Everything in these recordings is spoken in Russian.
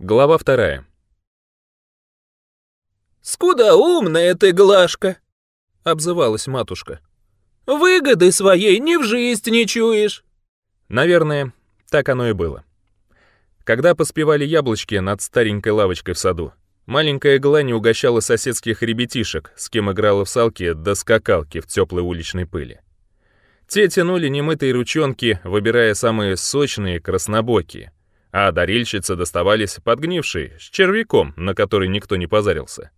Глава вторая. «Скуда умная ты, Глашка!» — обзывалась матушка. «Выгоды своей ни в жизнь не чуешь!» Наверное, так оно и было. Когда поспевали яблочки над старенькой лавочкой в саду, маленькая Глани угощала соседских ребятишек, с кем играла в салки до скакалки в теплой уличной пыли. Те тянули немытые ручонки, выбирая самые сочные краснобокие — а дарильщицы доставались подгнившие, с червяком, на который никто не позарился.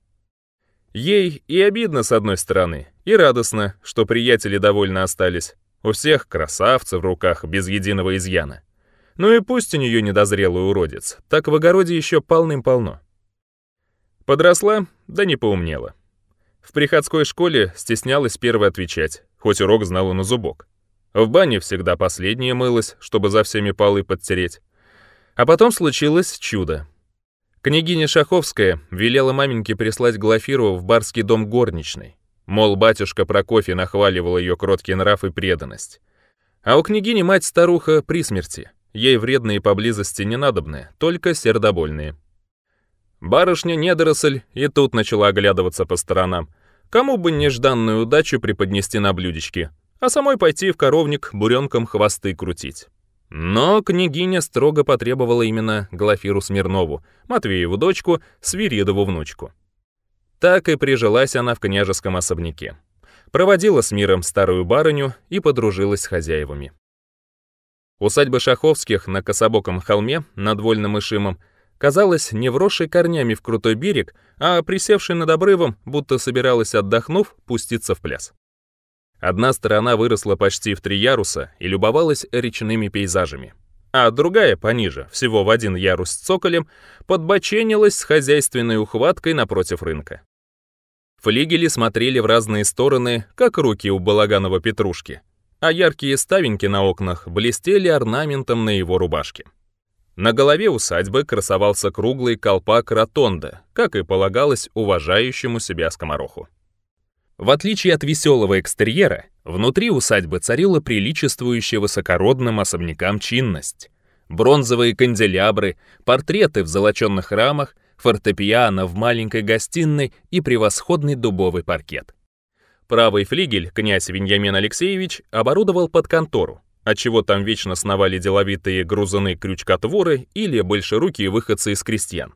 Ей и обидно с одной стороны, и радостно, что приятели довольно остались. У всех красавцы в руках, без единого изъяна. Ну и пусть у нее недозрелый уродец, так в огороде еще полным-полно. Подросла, да не поумнела. В приходской школе стеснялась первой отвечать, хоть урок знала на зубок. В бане всегда последняя мылась, чтобы за всеми полы подтереть. А потом случилось чудо. Княгиня Шаховская велела маменьке прислать Глафирову в барский дом горничной. Мол, батюшка Прокофья нахваливал ее кроткий нрав и преданность. А у княгини мать-старуха при смерти. Ей вредные поблизости не надобны, только сердобольные. Барышня-недоросль и тут начала оглядываться по сторонам. Кому бы нежданную удачу преподнести на блюдечке, а самой пойти в коровник буренком хвосты крутить. Но княгиня строго потребовала именно Глафиру Смирнову, Матвееву дочку, Свиридову внучку. Так и прижилась она в княжеском особняке. Проводила с миром старую барыню и подружилась с хозяевами. Усадьба Шаховских на кособоком холме над Вольным Ишимом казалась не вросшей корнями в крутой берег, а присевшей над обрывом, будто собиралась, отдохнув, пуститься в пляс. Одна сторона выросла почти в три яруса и любовалась речными пейзажами. А другая, пониже, всего в один ярус с цоколем, подбоченилась с хозяйственной ухваткой напротив рынка. Флигели смотрели в разные стороны, как руки у балаганова петрушки, а яркие ставеньки на окнах блестели орнаментом на его рубашке. На голове усадьбы красовался круглый колпак ротонда, как и полагалось уважающему себя скомороху. В отличие от веселого экстерьера, внутри усадьбы царила приличествующая высокородным особнякам чинность. Бронзовые канделябры, портреты в золоченных рамах, фортепиано в маленькой гостиной и превосходный дубовый паркет. Правый флигель князь Веньямин Алексеевич оборудовал под контору, отчего там вечно сновали деловитые грузаны крючкотворы или большерукие выходцы из крестьян.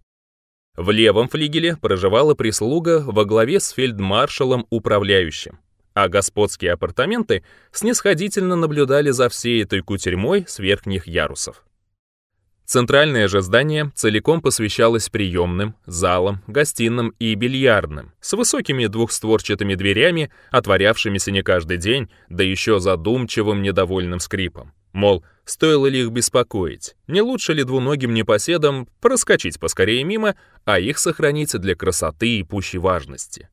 В левом флигеле проживала прислуга во главе с фельдмаршалом-управляющим, а господские апартаменты снисходительно наблюдали за всей этой кутерьмой с верхних ярусов. Центральное же здание целиком посвящалось приемным, залам, гостиным и бильярдным, с высокими двухстворчатыми дверями, отворявшимися не каждый день, да еще задумчивым недовольным скрипом. Мол, стоило ли их беспокоить? Не лучше ли двуногим непоседам проскочить поскорее мимо, а их сохранить для красоты и пущей важности?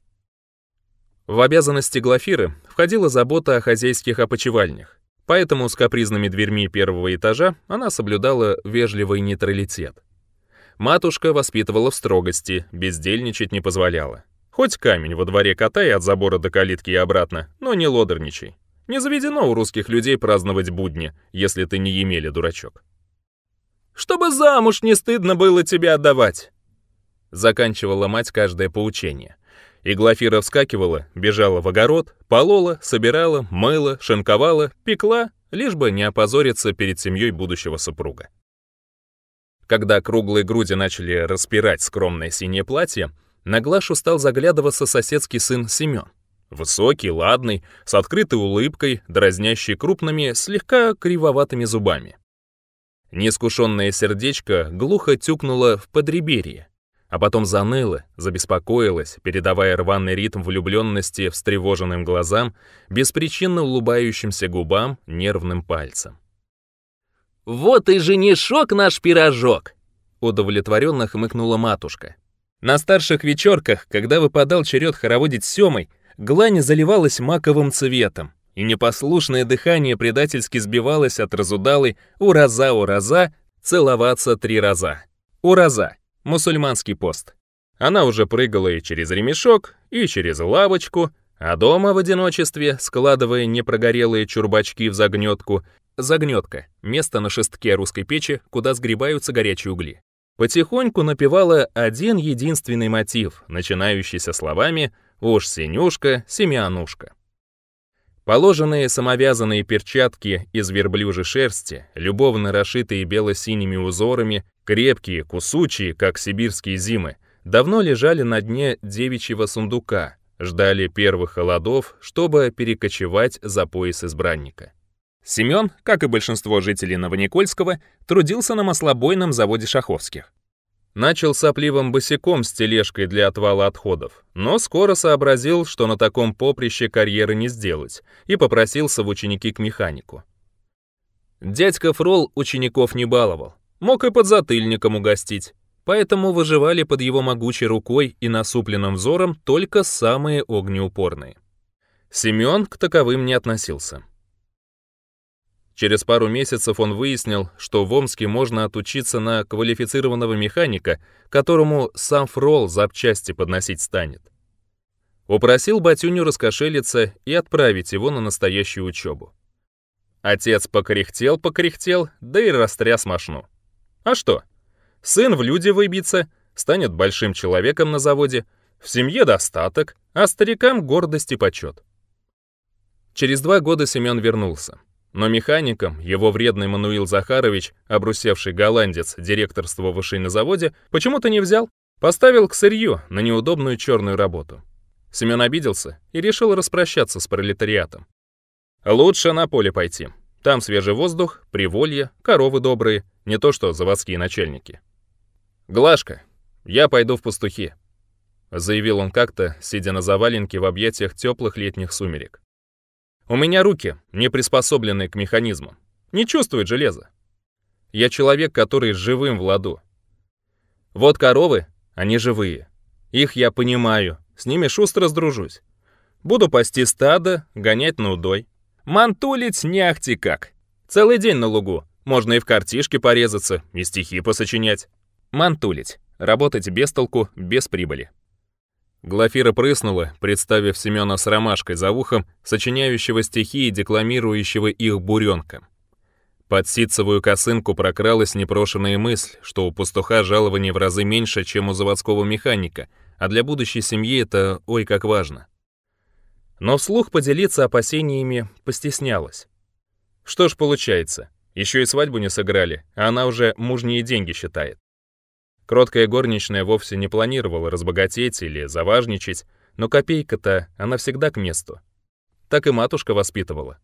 В обязанности Глафиры входила забота о хозяйских опочивальнях, поэтому с капризными дверьми первого этажа она соблюдала вежливый нейтралитет. Матушка воспитывала в строгости, бездельничать не позволяла. Хоть камень во дворе катай от забора до калитки и обратно, но не лодорничай. Не заведено у русских людей праздновать будни, если ты не Емеля, дурачок. Чтобы замуж не стыдно было тебя отдавать. Заканчивала мать каждое поучение. И вскакивала, бежала в огород, полола, собирала, мыла, шинковала, пекла, лишь бы не опозориться перед семьей будущего супруга. Когда круглые груди начали распирать скромное синее платье, на Глашу стал заглядываться соседский сын Семен. Высокий, ладный, с открытой улыбкой, дразнящий крупными, слегка кривоватыми зубами. Неискушенное сердечко глухо тюкнуло в подреберье, а потом заныло, забеспокоилось, передавая рваный ритм влюбленности встревоженным глазам, беспричинно улыбающимся губам, нервным пальцем. «Вот и женишок наш пирожок!» — удовлетворенно хмыкнула матушка. На старших вечерках, когда выпадал черед хороводить с Семой, Глань заливалась маковым цветом, и непослушное дыхание предательски сбивалось от разудалой «Ураза, ураза, целоваться три раза». «Ураза» — мусульманский пост. Она уже прыгала и через ремешок, и через лавочку, а дома в одиночестве, складывая непрогорелые чурбачки в загнетку, загнетка — место на шестке русской печи, куда сгребаются горячие угли. Потихоньку напевала один единственный мотив, начинающийся словами — уж синюшка, семянушка. Положенные самовязанные перчатки из верблюжьей шерсти, любовно расшитые бело-синими узорами, крепкие, кусучие, как сибирские зимы, давно лежали на дне девичьего сундука, ждали первых холодов, чтобы перекочевать за пояс избранника. Семён, как и большинство жителей Новоникольского, трудился на маслобойном заводе Шаховских начал сопливым босиком с тележкой для отвала отходов, но скоро сообразил, что на таком поприще карьеры не сделать, и попросился в ученики к механику. Дядька Фрол учеников не баловал, мог и под затыльником угостить, поэтому выживали под его могучей рукой и насупленным взором только самые огнеупорные. Семён к таковым не относился. Через пару месяцев он выяснил, что в Омске можно отучиться на квалифицированного механика, которому сам Фрол запчасти подносить станет. Упросил Батюню раскошелиться и отправить его на настоящую учебу. Отец покряхтел-покряхтел, да и растряс машину. А что? Сын в люди выбиться, станет большим человеком на заводе, в семье достаток, а старикам гордость и почет. Через два года Семен вернулся. Но механиком, его вредный Мануил Захарович, обрусевший голландец, директорство вышей на заводе, почему-то не взял, поставил к сырью на неудобную черную работу. Семен обиделся и решил распрощаться с пролетариатом. Лучше на поле пойти. Там свежий воздух, приволье, коровы добрые, не то что заводские начальники. «Глашка, я пойду в пастухи», — заявил он как-то, сидя на заваленке в объятиях теплых летних сумерек. У меня руки не приспособленные к механизмам. Не чувствует железа. Я человек, который с живым в ладу. Вот коровы, они живые. Их я понимаю, с ними шустро сдружусь. Буду пасти стадо, гонять на удой. Мантулить не ахти как. Целый день на лугу. Можно и в картишке порезаться, и стихи посочинять. Мантулить. Работать без толку, без прибыли. Глафира прыснула, представив Семёна с ромашкой за ухом, сочиняющего стихи и декламирующего их буренка. Под ситцевую косынку прокралась непрошенная мысль, что у пастуха жалование в разы меньше, чем у заводского механика, а для будущей семьи это ой как важно. Но вслух поделиться опасениями постеснялась. Что ж получается, еще и свадьбу не сыграли, а она уже мужние деньги считает. Кроткая горничная вовсе не планировала разбогатеть или заважничать, но копейка-то она всегда к месту. Так и матушка воспитывала.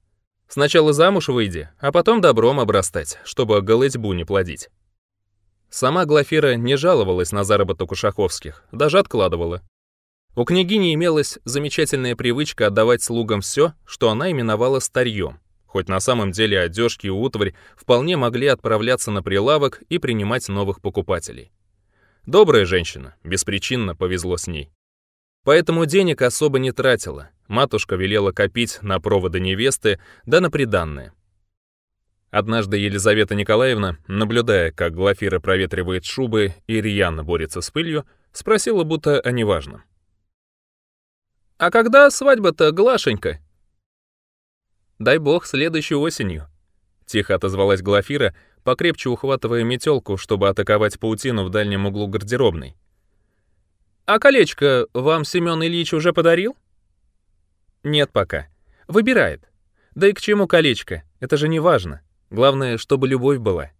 Сначала замуж выйди, а потом добром обрастать, чтобы голытьбу не плодить. Сама Глафира не жаловалась на заработок у Шаховских, даже откладывала. У княгини имелась замечательная привычка отдавать слугам все, что она именовала старьем, хоть на самом деле одежки и утварь вполне могли отправляться на прилавок и принимать новых покупателей. Добрая женщина, беспричинно повезло с ней. Поэтому денег особо не тратила. Матушка велела копить на проводы невесты, да на приданное. Однажды Елизавета Николаевна, наблюдая, как Глафира проветривает шубы и рьяно борется с пылью, спросила будто о неважном. «А когда свадьба-то, Глашенька?» «Дай бог, следующей осенью», — тихо отозвалась Глафира, — покрепче ухватывая метелку, чтобы атаковать паутину в дальнем углу гардеробной. «А колечко вам Семен Ильич уже подарил?» «Нет пока. Выбирает. Да и к чему колечко? Это же не важно. Главное, чтобы любовь была».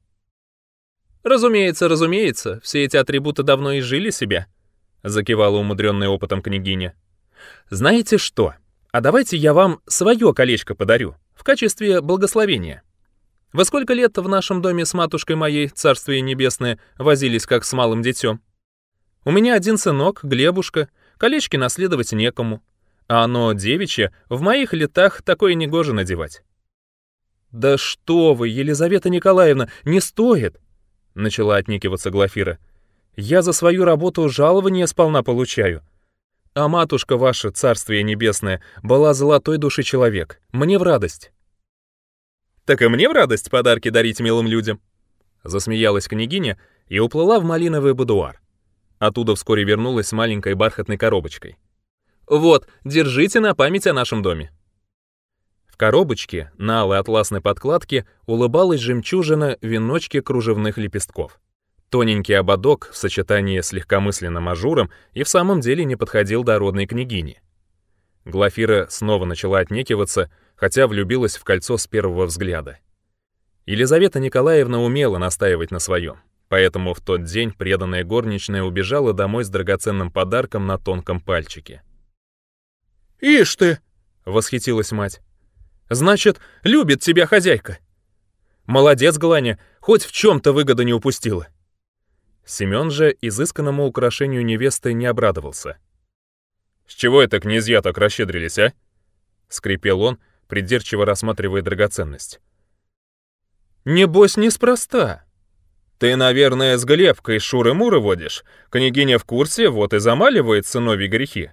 «Разумеется, разумеется, все эти атрибуты давно изжили себя», — закивала умудренная опытом княгиня. «Знаете что? А давайте я вам свое колечко подарю в качестве благословения». Во сколько лет в нашем доме с матушкой моей, царствие небесное, возились как с малым детем? У меня один сынок, Глебушка, колечки наследовать некому. А оно, девичье, в моих летах такое негоже надевать. «Да что вы, Елизавета Николаевна, не стоит!» — начала отникиваться Глафира. «Я за свою работу жалование сполна получаю. А матушка ваша, царствие небесное, была золотой души человек. Мне в радость. Так и мне в радость подарки дарить милым людям. Засмеялась княгиня и уплыла в малиновый будуар. Оттуда вскоре вернулась с маленькой бархатной коробочкой. «Вот, держите на память о нашем доме». В коробочке на алой атласной подкладке улыбалась жемчужина в веночке кружевных лепестков. Тоненький ободок в сочетании с легкомысленным ажуром и в самом деле не подходил дородной княгине. Глафира снова начала отнекиваться — хотя влюбилась в кольцо с первого взгляда. Елизавета Николаевна умела настаивать на своем, поэтому в тот день преданная горничная убежала домой с драгоценным подарком на тонком пальчике. «Ишь ты!» — восхитилась мать. «Значит, любит тебя хозяйка!» «Молодец, Гланя, хоть в чем-то выгоду не упустила!» Семен же изысканному украшению невесты не обрадовался. «С чего это князья так расщедрились, а?» — скрипел он, — придирчиво рассматривая драгоценность. «Небось, неспроста. Ты, наверное, с Глебкой шуры-муры водишь. Княгиня в курсе, вот и замаливает сыновьи грехи».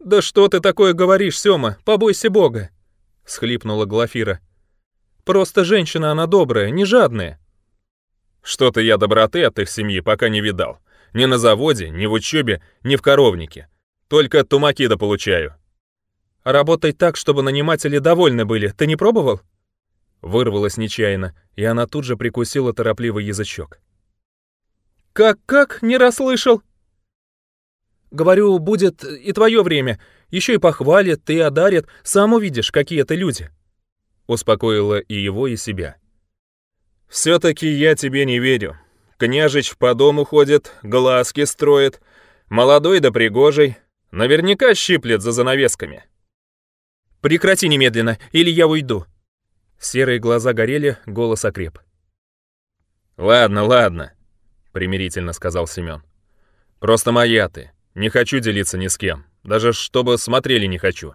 «Да что ты такое говоришь, Сёма, побойся Бога!» — схлипнула Глафира. «Просто женщина она добрая, не жадная». «Что-то я доброты от их семьи пока не видал. Ни на заводе, ни в учебе, ни в коровнике. Только тумакида получаю», Работай так, чтобы наниматели довольны были. Ты не пробовал?» Вырвалась нечаянно, и она тут же прикусила торопливый язычок. «Как-как? Не расслышал?» «Говорю, будет и твое время. Еще и похвалят, и одарят. Сам увидишь, какие это люди». Успокоила и его, и себя. «Все-таки я тебе не верю. Княжич по дому ходит, глазки строит. Молодой да пригожий. Наверняка щиплет за занавесками». Прекрати немедленно, или я уйду!» Серые глаза горели, голос окреп. «Ладно, ладно», — примирительно сказал Семен. «Просто моя ты. Не хочу делиться ни с кем. Даже чтобы смотрели не хочу».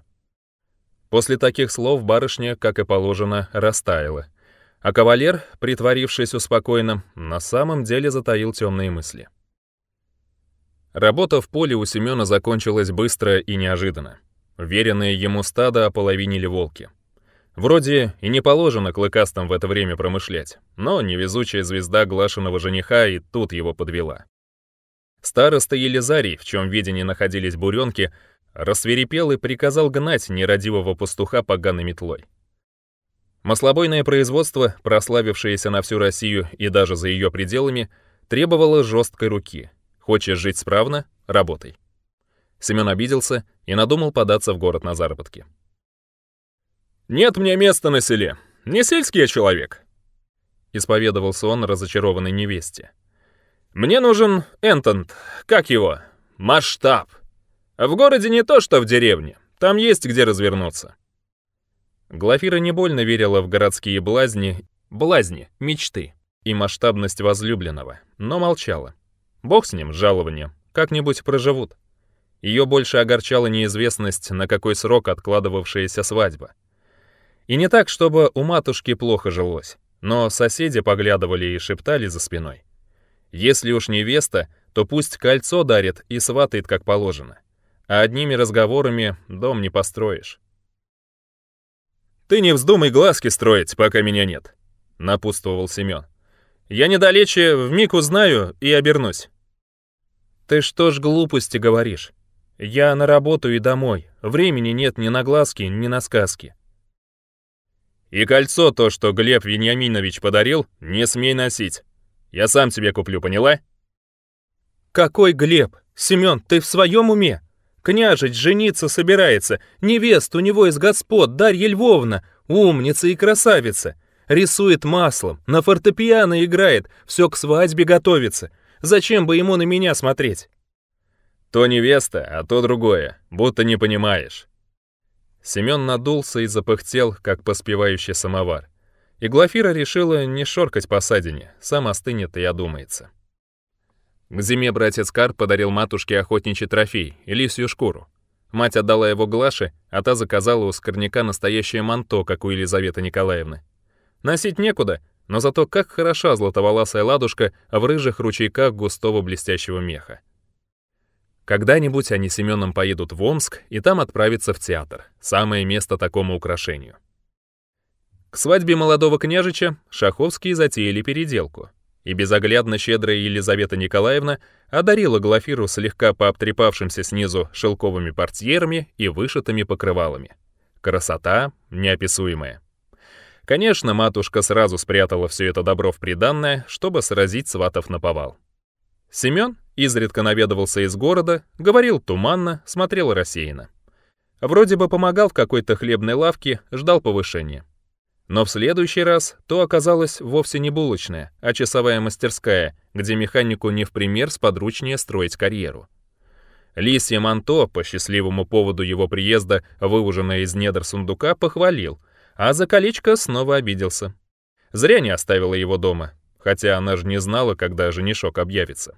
После таких слов барышня, как и положено, растаяла. А кавалер, притворившись успокоенным, на самом деле затаил темные мысли. Работа в поле у Семена закончилась быстро и неожиданно веренные ему стадо ополовинили волки. Вроде и не положено клыкастам в это время промышлять, но невезучая звезда глашенного жениха и тут его подвела. Староста Елизарий, в чем видении находились буренки, рассверепел и приказал гнать нерадивого пастуха поганой метлой. Маслобойное производство, прославившееся на всю Россию и даже за ее пределами, требовало жесткой руки. Хочешь жить справно — работай. Семён обиделся и надумал податься в город на заработки. «Нет мне места на селе. Не сельский я человек», — исповедовался он разочарованной невесте. «Мне нужен энтонт, как его, масштаб. В городе не то, что в деревне. Там есть где развернуться». Глафира не больно верила в городские блазни, блазни, мечты и масштабность возлюбленного, но молчала. Бог с ним, жалованием, как-нибудь проживут. Ее больше огорчала неизвестность, на какой срок откладывавшаяся свадьба. И не так, чтобы у матушки плохо жилось, но соседи поглядывали и шептали за спиной. Если уж невеста, то пусть кольцо дарит и сватает как положено. А одними разговорами дом не построишь. «Ты не вздумай глазки строить, пока меня нет», — напутствовал Семен. «Я недалече вмиг узнаю и обернусь». «Ты что ж глупости говоришь?» Я на работу и домой. Времени нет ни на глазки, ни на сказки. И кольцо то, что Глеб Вениаминович подарил, не смей носить. Я сам тебе куплю, поняла? Какой Глеб? Семён, ты в своем уме? Княжить жениться собирается. Невест у него из господ Дарья Львовна, умница и красавица. Рисует маслом, на фортепиано играет, все к свадьбе готовится. Зачем бы ему на меня смотреть? То невеста, а то другое, будто не понимаешь». Семён надулся и запыхтел, как поспевающий самовар. И Глафира решила не шоркать по садине, сам остынет и одумается. К зиме братец Кар подарил матушке охотничий трофей и лисью шкуру. Мать отдала его Глаше, а та заказала у скорняка настоящее манто, как у Елизаветы Николаевны. Носить некуда, но зато как хороша златоволасая ладушка в рыжих ручейках густого блестящего меха. Когда-нибудь они с Семеном поедут в Омск и там отправятся в театр. Самое место такому украшению. К свадьбе молодого княжича Шаховские затеяли переделку. И безоглядно щедрая Елизавета Николаевна одарила Глафиру слегка пообтрепавшимся снизу шелковыми портьерами и вышитыми покрывалами. Красота неописуемая. Конечно, матушка сразу спрятала все это добро в приданное, чтобы сразить сватов на повал. Семен, изредка наведывался из города, говорил туманно, смотрел рассеянно. Вроде бы помогал в какой-то хлебной лавке, ждал повышения. Но в следующий раз то оказалось вовсе не булочная, а часовая мастерская, где механику не в пример сподручнее строить карьеру. Лисье Манто, по счастливому поводу его приезда, выуженное из недр сундука, похвалил, а за колечко снова обиделся. Зря не оставила его дома, хотя она же не знала, когда женишок объявится.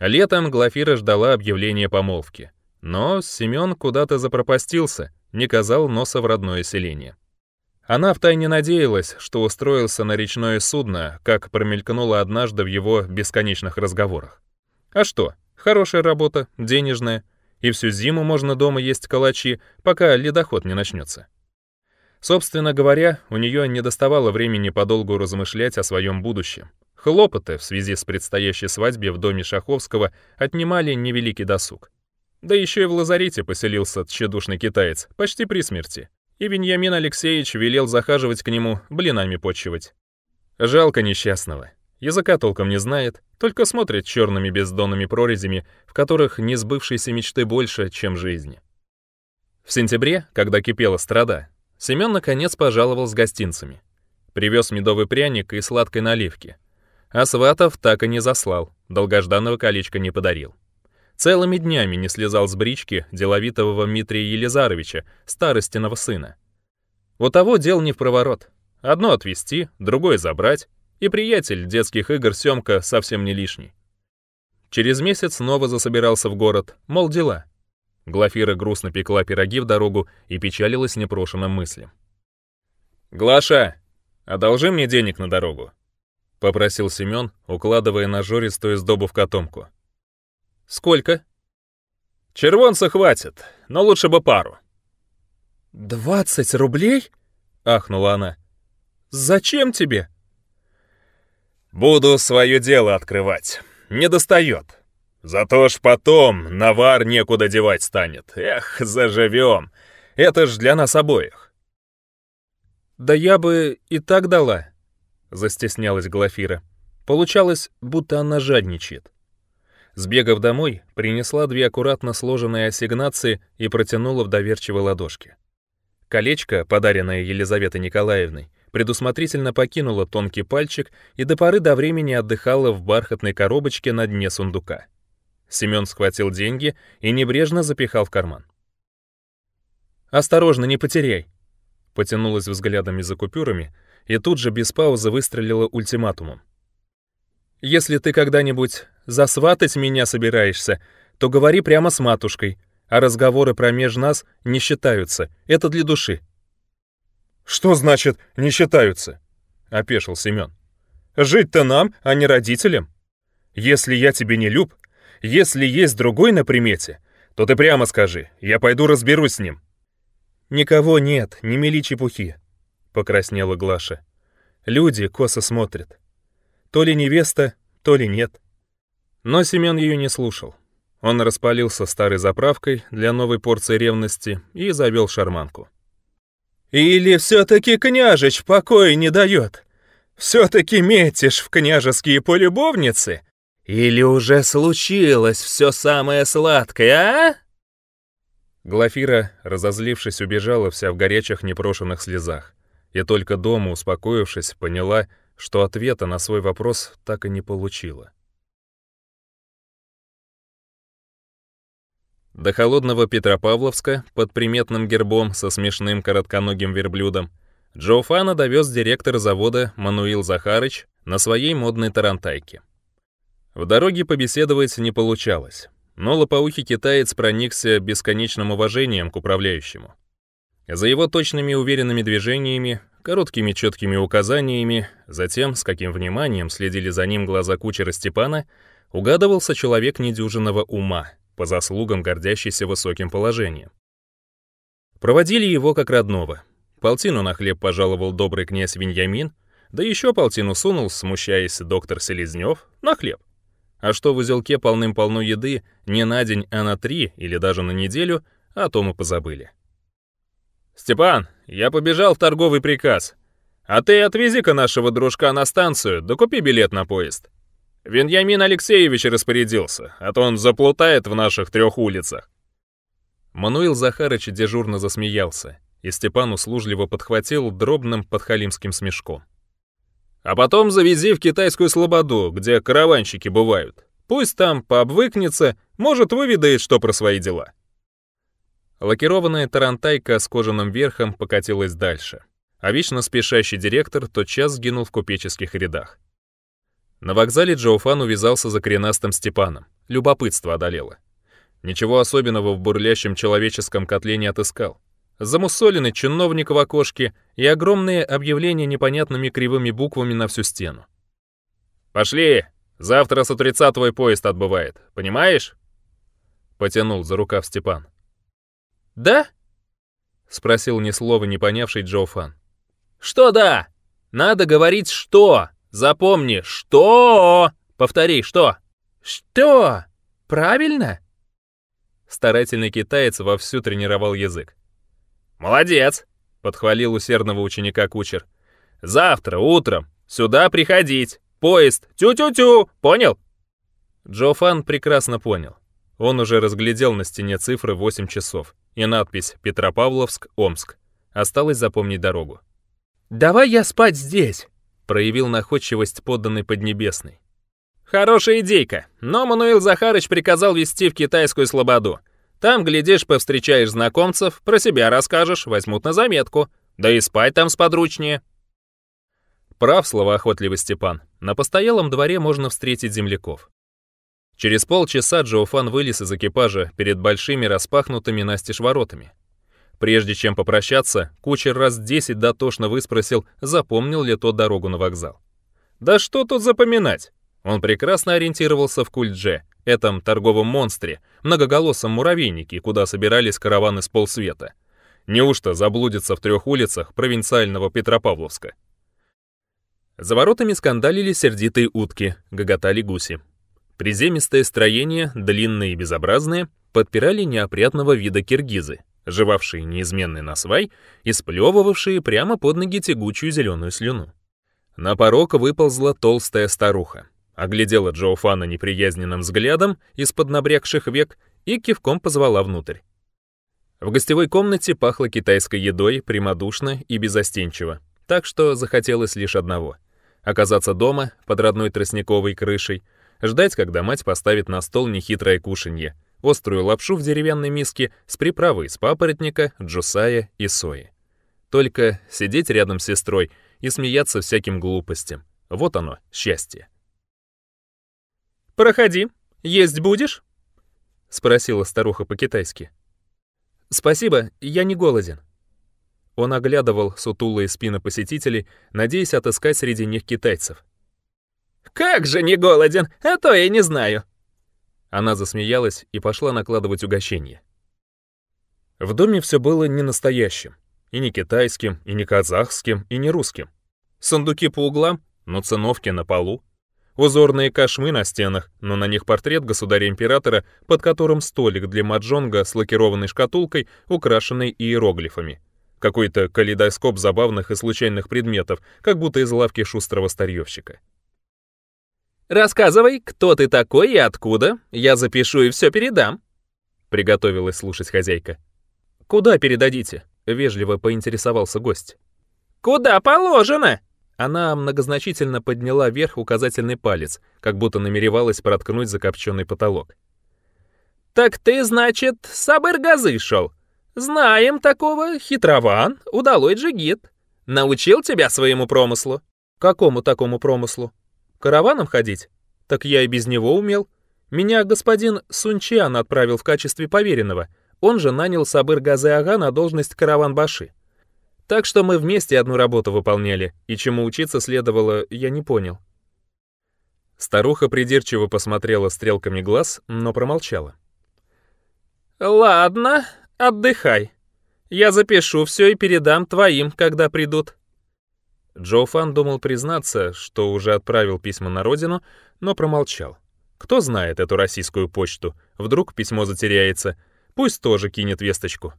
Летом Глафира ждала объявления помолвки. Но Семён куда-то запропастился, не казал носа в родное селение. Она втайне надеялась, что устроился на речное судно, как промелькнуло однажды в его бесконечных разговорах. А что, хорошая работа, денежная, и всю зиму можно дома есть калачи, пока ледоход не начнется. Собственно говоря, у нее не доставало времени подолгу размышлять о своем будущем, Хлопоты в связи с предстоящей свадьбе в доме Шаховского отнимали невеликий досуг. Да еще и в лазарете поселился тщедушный китаец, почти при смерти. И Веньямин Алексеевич велел захаживать к нему, блинами почивать. Жалко несчастного. Языка толком не знает, только смотрит черными бездонными прорезями, в которых не сбывшейся мечты больше, чем жизни. В сентябре, когда кипела страда, Семен наконец пожаловал с гостинцами. Привез медовый пряник и сладкой наливки — а Сватов так и не заслал, долгожданного колечка не подарил. Целыми днями не слезал с брички деловитого Митрия Елизаровича, старостиного сына. У того дел не в проворот. Одно отвезти, другое забрать, и приятель детских игр Семка совсем не лишний. Через месяц снова засобирался в город, мол, дела. Глафира грустно пекла пироги в дорогу и печалилась непрошенным мыслям. «Глаша, одолжи мне денег на дорогу», — попросил Семён, укладывая нажористую сдобу в котомку. «Сколько?» «Червонца хватит, но лучше бы пару». «Двадцать рублей?» — ахнула она. «Зачем тебе?» «Буду свое дело открывать. Не достает. Зато ж потом навар некуда девать станет. Эх, заживем. Это ж для нас обоих». «Да я бы и так дала», застеснялась Глафира. Получалось, будто она жадничает. Сбегав домой, принесла две аккуратно сложенные ассигнации и протянула в доверчивой ладошке. Колечко, подаренное Елизаветой Николаевной, предусмотрительно покинуло тонкий пальчик и до поры до времени отдыхала в бархатной коробочке на дне сундука. Семён схватил деньги и небрежно запихал в карман. «Осторожно, не потеряй!» Потянулась взглядами за купюрами — и тут же без паузы выстрелила ультиматумом. «Если ты когда-нибудь засватать меня собираешься, то говори прямо с матушкой, а разговоры про меж нас не считаются, это для души». «Что значит «не считаются»?» — опешил Семен. «Жить-то нам, а не родителям. Если я тебе не люб, если есть другой на примете, то ты прямо скажи, я пойду разберусь с ним». «Никого нет, не мели чепухи покраснела Глаша. Люди косо смотрят. То ли невеста, то ли нет. Но Семен ее не слушал. Он распалился старой заправкой для новой порции ревности и завел шарманку. «Или все-таки княжич покой не дает? Все-таки метишь в княжеские полюбовницы? Или уже случилось все самое сладкое, а?» Глафира, разозлившись, убежала вся в горячих непрошенных слезах. Я только дома, успокоившись, поняла, что ответа на свой вопрос так и не получила. До холодного Петропавловска под приметным гербом со смешным коротконогим верблюдом Джоуфана довез директор завода Мануил Захарыч на своей модной тарантайке. В дороге побеседовать не получалось, но лопоухий китаец проникся бесконечным уважением к управляющему. За его точными уверенными движениями, короткими четкими указаниями, затем, с каким вниманием следили за ним глаза кучера Степана, угадывался человек недюжинного ума, по заслугам гордящийся высоким положением. Проводили его как родного. Полтину на хлеб пожаловал добрый князь Виньямин, да еще полтину сунул, смущаясь доктор Селезнев, на хлеб. А что в узелке полным-полно еды не на день, а на три или даже на неделю, о том и позабыли. «Степан, я побежал в торговый приказ. А ты отвези-ка нашего дружка на станцию, да купи билет на поезд. Веньямин Алексеевич распорядился, а то он заплутает в наших трех улицах». Мануил Захарыч дежурно засмеялся, и Степан услужливо подхватил дробным подхалимским смешком. «А потом завези в китайскую слободу, где караванщики бывают. Пусть там пообвыкнется, может, выведает что про свои дела». Лакированная тарантайка с кожаным верхом покатилась дальше, а вечно спешащий директор тотчас сгинул в купеческих рядах. На вокзале Джоуфан увязался за коренастым Степаном. Любопытство одолело. Ничего особенного в бурлящем человеческом котле не отыскал. Замусолены чиновник в окошке и огромные объявления непонятными кривыми буквами на всю стену. «Пошли! Завтра с утреца твой поезд отбывает, понимаешь?» Потянул за рукав Степан. «Да?» — спросил ни слова не понявший Джоуфан. «Что да? Надо говорить «что». Запомни, «что». Повтори, «что». «Что? Правильно?» Старательный китаец вовсю тренировал язык. «Молодец!» — подхвалил усердного ученика кучер. «Завтра утром сюда приходить. Поезд. Тю-тю-тю. Понял?» Джо Фан прекрасно понял. Он уже разглядел на стене цифры 8 часов и надпись «Петропавловск, Омск». Осталось запомнить дорогу. «Давай я спать здесь!» — проявил находчивость подданный Поднебесный. «Хорошая идейка, но Мануил Захарыч приказал вести в китайскую слободу. Там, глядишь, повстречаешь знакомцев, про себя расскажешь, возьмут на заметку. Да и спать там сподручнее». Прав словоохотливый Степан. На постоялом дворе можно встретить земляков. Через полчаса Джоуфан вылез из экипажа перед большими распахнутыми настежь воротами. Прежде чем попрощаться, кучер раз десять дотошно выспросил, запомнил ли тот дорогу на вокзал. «Да что тут запоминать?» Он прекрасно ориентировался в Кульдже, этом торговом монстре, многоголосом муравейнике, куда собирались караваны с полсвета. Неужто заблудится в трех улицах провинциального Петропавловска? За воротами скандалили сердитые утки, гоготали гуси. Приземистое строение, длинные и безобразные, подпирали неопрятного вида киргизы, живавшие неизменный насвай и сплевывавшие прямо под ноги тягучую зеленую слюну. На порог выползла толстая старуха, оглядела Джоуфана неприязненным взглядом из-под набрякших век и кивком позвала внутрь. В гостевой комнате пахло китайской едой прямодушно и безостенчиво, так что захотелось лишь одного — оказаться дома под родной тростниковой крышей — ждать, когда мать поставит на стол нехитрое кушанье, острую лапшу в деревянной миске с приправой из папоротника, джусая и сои. Только сидеть рядом с сестрой и смеяться всяким глупостям. Вот оно, счастье. «Проходи. Есть будешь?» — спросила старуха по-китайски. «Спасибо, я не голоден». Он оглядывал сутулые спины посетителей, надеясь отыскать среди них китайцев — как же не голоден, а то я не знаю». Она засмеялась и пошла накладывать угощение. В доме все было не настоящим. И не китайским, и не казахским, и не русским. Сундуки по углам, но циновки на полу. Узорные кашмы на стенах, но на них портрет государя-императора, под которым столик для маджонга с лакированной шкатулкой, украшенной иероглифами. Какой-то калейдоскоп забавных и случайных предметов, как будто из лавки шустрого старьевщика. Рассказывай, кто ты такой и откуда. Я запишу и все передам. Приготовилась слушать хозяйка. Куда передадите? Вежливо поинтересовался гость. Куда положено? Она многозначительно подняла вверх указательный палец, как будто намеревалась проткнуть закопченный потолок. «Так ты, значит, с шел? Знаем такого, хитрован, удалой джигит. Научил тебя своему промыслу?» «Какому такому промыслу?» караваном ходить? Так я и без него умел. Меня господин Сунчиан отправил в качестве поверенного. Он же нанял Сабыр Газеага на должность караван-баши. Так что мы вместе одну работу выполняли, и чему учиться следовало, я не понял. Старуха придирчиво посмотрела стрелками глаз, но промолчала. «Ладно, отдыхай. Я запишу все и передам твоим, когда придут». Джоуфан думал признаться, что уже отправил письма на родину, но промолчал. Кто знает эту российскую почту? Вдруг письмо затеряется. Пусть тоже кинет весточку.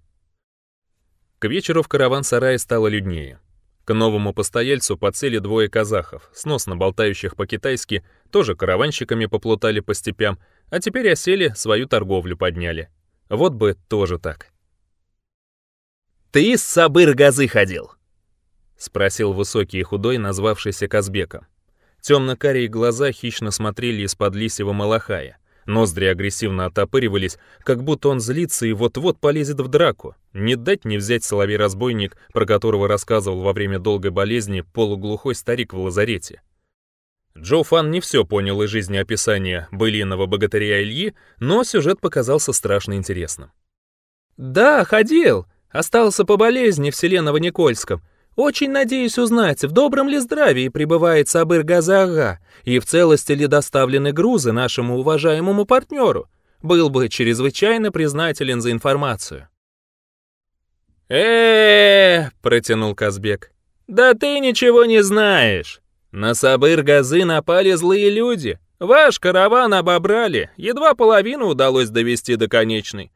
К вечеру в караван-сарае стало люднее. К новому постояльцу подсели двое казахов, сносно болтающих по-китайски, тоже караванщиками поплутали по степям, а теперь осели, свою торговлю подняли. Вот бы тоже так. «Ты с Сабыр-Газы ходил!» — спросил высокий и худой, назвавшийся Казбеком. Темно-карие глаза хищно смотрели из-под лисьего малахая. Ноздри агрессивно отопыривались, как будто он злится и вот-вот полезет в драку. Не дать не взять соловей-разбойник, про которого рассказывал во время долгой болезни полуглухой старик в лазарете. Джо Фан не все понял из жизни описания былиного богатыря Ильи, но сюжет показался страшно интересным. «Да, ходил. Остался по болезни в Селеново-Никольском. Очень надеюсь узнать, в добром ли здравии пребывает Сабыр Газага и в целости ли доставлены грузы нашему уважаемому партнеру. Был бы чрезвычайно признателен за информацию. э протянул Казбек. «Да ты ничего не знаешь! На Сабыр Газы напали злые люди. Ваш караван обобрали, едва половину удалось довести до конечной.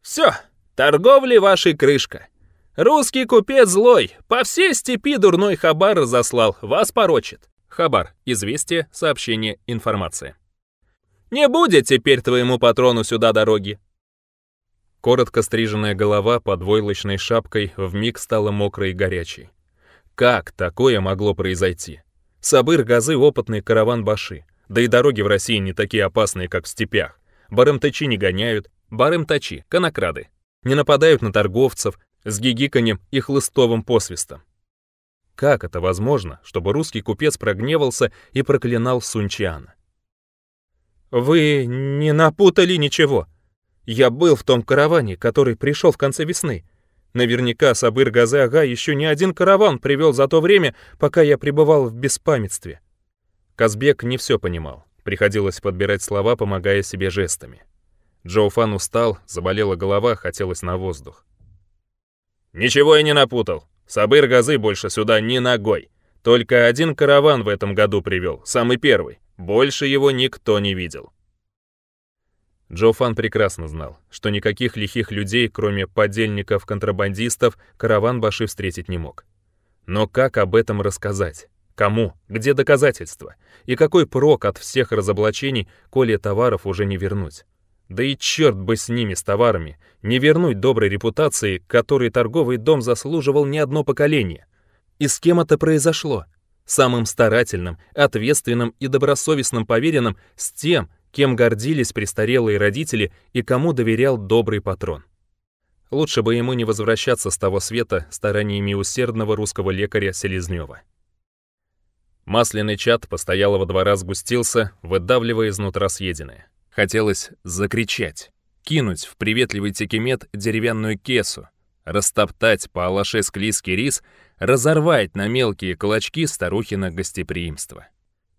Все, торговли вашей крышка. Русский купец злой, по всей степи дурной хабар разослал, вас порочит. Хабар, известие, сообщение, информация. Не будет теперь твоему патрону сюда дороги. Коротко стриженная голова под войлочной шапкой вмиг стала мокрой и горячей. Как такое могло произойти? Сабыр Газы — опытный караван Баши. Да и дороги в России не такие опасные, как в степях. Барымтачи не гоняют, барымтачи — конокрады. Не нападают на торговцев, с гигиканьем и хлыстовым посвистом. Как это возможно, чтобы русский купец прогневался и проклинал Сунчиана? «Вы не напутали ничего. Я был в том караване, который пришел в конце весны. Наверняка Сабыр Газы Ага еще не один караван привел за то время, пока я пребывал в беспамятстве». Казбек не все понимал. Приходилось подбирать слова, помогая себе жестами. Джоуфан устал, заболела голова, хотелось на воздух. Ничего я не напутал. Сабыр Газы больше сюда ни ногой. Только один караван в этом году привел, самый первый. Больше его никто не видел. Джо Фан прекрасно знал, что никаких лихих людей, кроме подельников-контрабандистов, караван Баши встретить не мог. Но как об этом рассказать? Кому? Где доказательства? И какой прок от всех разоблачений, коли товаров уже не вернуть? Да и черт бы с ними, с товарами, не вернуть доброй репутации, которой торговый дом заслуживал не одно поколение. И с кем это произошло? Самым старательным, ответственным и добросовестным поверенным с тем, кем гордились престарелые родители и кому доверял добрый патрон. Лучше бы ему не возвращаться с того света стараниями усердного русского лекаря Селезнева. Масляный чад постоялого двора сгустился, выдавливая изнутра съеденное. Хотелось закричать, кинуть в приветливый текемет деревянную кесу, растоптать по алаше склизкий рис, разорвать на мелкие клочки старухина гостеприимство.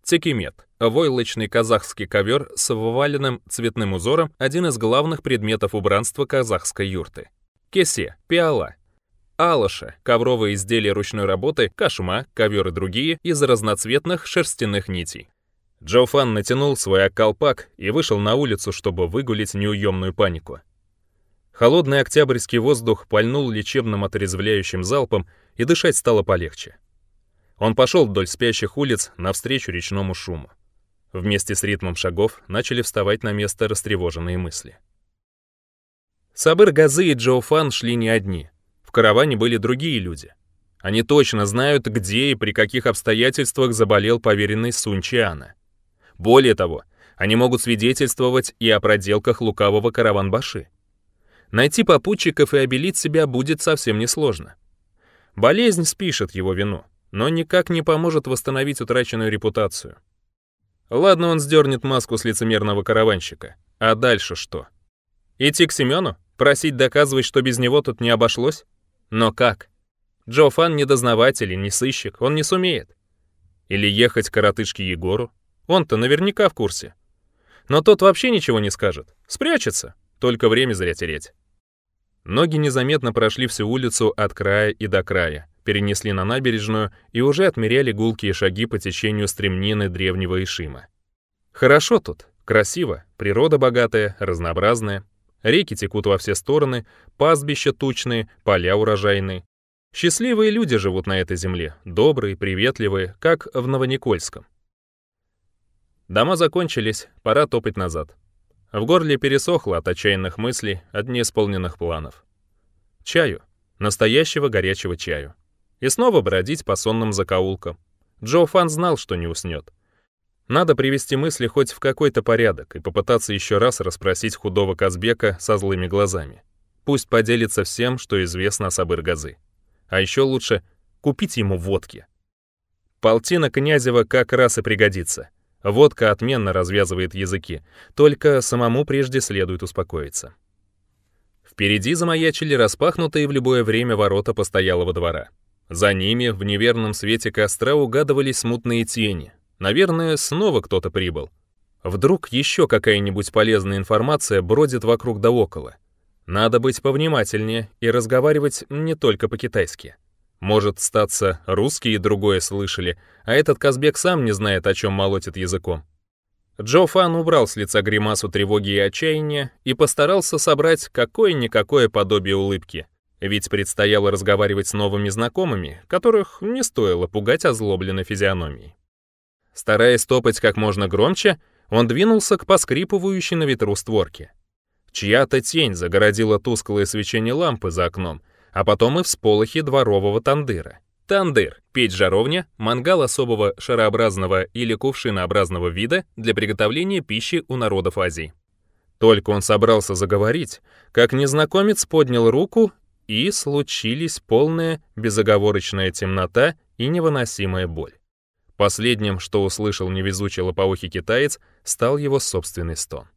Текемет – войлочный казахский ковер с вываленным цветным узором, один из главных предметов убранства казахской юрты. Кесе – пиала. Алаша – ковровые изделия ручной работы, кашма, ковер и другие из разноцветных шерстяных нитей. Джоуфан натянул свой колпак и вышел на улицу, чтобы выгулить неуемную панику. Холодный октябрьский воздух пальнул лечебным отрезвляющим залпом, и дышать стало полегче. Он пошел вдоль спящих улиц навстречу речному шуму. Вместе с ритмом шагов начали вставать на место растревоженные мысли. Сабыр Газы и Джоуфан шли не одни. В караване были другие люди. Они точно знают, где и при каких обстоятельствах заболел поверенный Сун Чиана — более того, они могут свидетельствовать и о проделках лукавого караванбаши. Найти попутчиков и обелить себя будет совсем несложно. Болезнь спишет его вину, но никак не поможет восстановить утраченную репутацию. Ладно, он сдернет маску с лицемерного караванщика. А дальше что? Идти к Семену? Просить доказывать, что без него тут не обошлось? Но как? Джо Фан не дознаватель и не сыщик, он не сумеет. Или ехать к коротышке Егору? Он-то наверняка в курсе. Но тот вообще ничего не скажет. Спрячется. Только время зря тереть. Ноги незаметно прошли всю улицу от края и до края, перенесли на набережную и уже отмеряли гулкие шаги по течению стремнины древнего Ишима. Хорошо тут, красиво, природа богатая, разнообразная. Реки текут во все стороны, пастбища тучные, поля урожайные. Счастливые люди живут на этой земле, добрые, приветливые, как в Новоникольском. Дома закончились, пора топать назад. В горле пересохло от отчаянных мыслей, от неисполненных планов. Чаю. Настоящего горячего чаю. И снова бродить по сонным закоулкам. Джо Фан знал, что не уснет. Надо привести мысли хоть в какой-то порядок и попытаться еще раз расспросить худого Казбека со злыми глазами. Пусть поделится всем, что известно о Сабыр-Газы. А еще лучше купить ему водки. Полтина Князева как раз и пригодится — Водка отменно развязывает языки, только самому прежде следует успокоиться. Впереди замаячили распахнутые в любое время ворота постоялого двора. За ними в неверном свете костра угадывались смутные тени. Наверное, снова кто-то прибыл. Вдруг еще какая-нибудь полезная информация бродит вокруг да около. Надо быть повнимательнее и разговаривать не только по-китайски. Может статься, русские другое слышали, а этот Казбек сам не знает, о чем молотит языком. Джо Фан убрал с лица гримасу тревоги и отчаяния и постарался собрать какое-никакое подобие улыбки. Ведь предстояло разговаривать с новыми знакомыми, которых не стоило пугать озлобленной физиономией. Стараясь топать как можно громче, он двинулся к поскрипывающей на ветру створке. Чья-то тень загородила тусклое свечение лампы за окном — а потом и всполохи дворового тандыра. Тандыр – печь жаровня, мангал особого шарообразного или кувшинообразного вида для приготовления пищи у народов Азии. Только он собрался заговорить, как незнакомец поднял руку, и случились полная безоговорочная темнота и невыносимая боль. Последним, что услышал невезучий лопоухий китаец, стал его собственный стон.